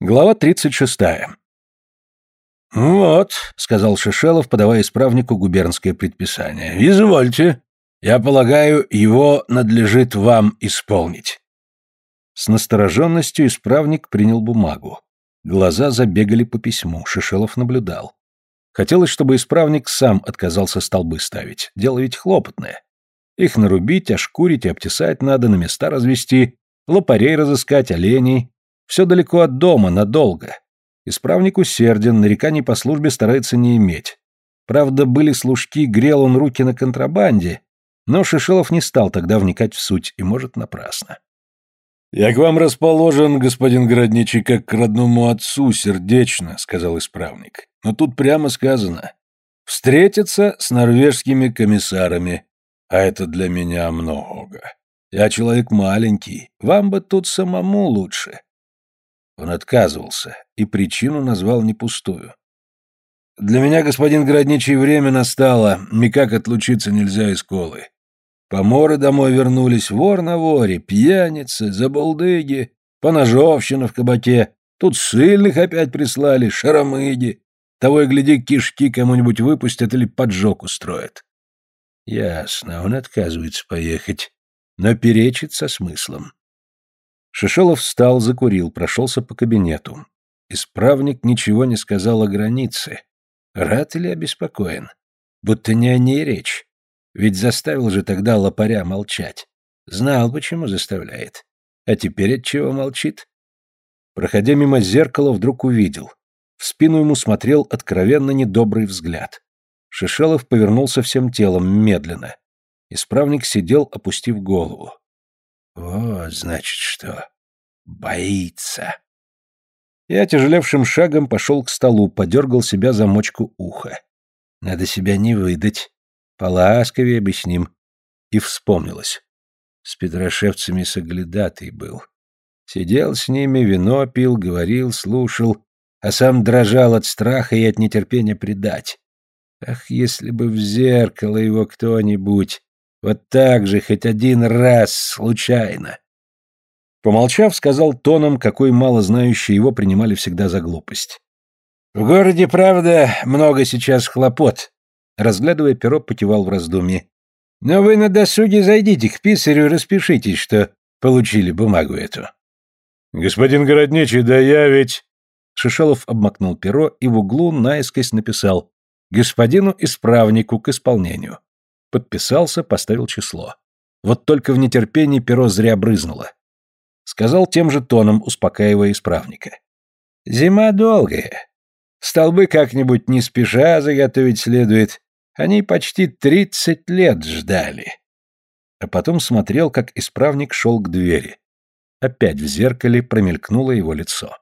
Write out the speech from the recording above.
Глава 36. «Вот», — сказал Шишелов, подавая исправнику губернское предписание, — «извольте. Я полагаю, его надлежит вам исполнить». С настороженностью исправник принял бумагу. Глаза забегали по письму, Шишелов наблюдал. Хотелось, чтобы исправник сам отказался столбы ставить. Дело ведь хлопотное. Их нарубить, ошкурить и обтесать надо, на места развести, лопарей разыскать, оленей. Все далеко от дома, надолго. Исправник усерден, нареканий по службе старается не иметь. Правда, были служки, грел он руки на контрабанде, но Шишелов не стал тогда вникать в суть, и, может, напрасно. «Я к вам расположен, господин Городничий, как к родному отцу, сердечно», — сказал исправник. «Но тут прямо сказано. Встретиться с норвежскими комиссарами, а это для меня много. Я человек маленький, вам бы тут самому лучше. Он отказывался, и причину назвал не пустую. «Для меня, господин Городничий, время настало, никак отлучиться нельзя из колы. Поморы домой вернулись, вор на воре, пьяницы, забулдыги, поножовщина в кабаке, тут сильных опять прислали, шаромыги. Того и гляди, кишки кому-нибудь выпустят или поджог устроят». Ясно, он отказывается поехать, но перечит со смыслом. Шишелов встал, закурил, прошелся по кабинету. Исправник ничего не сказал о границе. Рад или обеспокоен? Будто не о ней речь. Ведь заставил же тогда лопаря молчать. Знал, почему заставляет. А теперь от чего молчит? Проходя мимо зеркала, вдруг увидел. В спину ему смотрел откровенно недобрый взгляд. Шишелов повернулся всем телом, медленно. Исправник сидел, опустив голову. Вот, значит, что. Боится. Я тяжелевшим шагом пошел к столу, подергал себя за мочку уха. Надо себя не выдать. Поласковее бы с ним. И вспомнилось. С петрошевцами соглядатый был. Сидел с ними, вино пил, говорил, слушал, а сам дрожал от страха и от нетерпения предать. Ах, если бы в зеркало его кто-нибудь! Вот так же, хоть один раз, случайно. Помолчав, сказал тоном, какой мало знающие его принимали всегда за глупость. «В городе, правда, много сейчас хлопот», — разглядывая перо, потевал в раздумье. «Но вы на досуге зайдите к писарю и распишитесь, что получили бумагу эту». «Господин Городничий, да я ведь...» Шишелов обмакнул перо и в углу наискось написал «Господину исправнику к исполнению». Подписался, поставил число. Вот только в нетерпении перо зря брызнуло. Сказал тем же тоном, успокаивая исправника. «Зима долгая. Столбы как-нибудь не спеша заготовить следует. Они почти тридцать лет ждали». А потом смотрел, как исправник шел к двери. Опять в зеркале промелькнуло его лицо.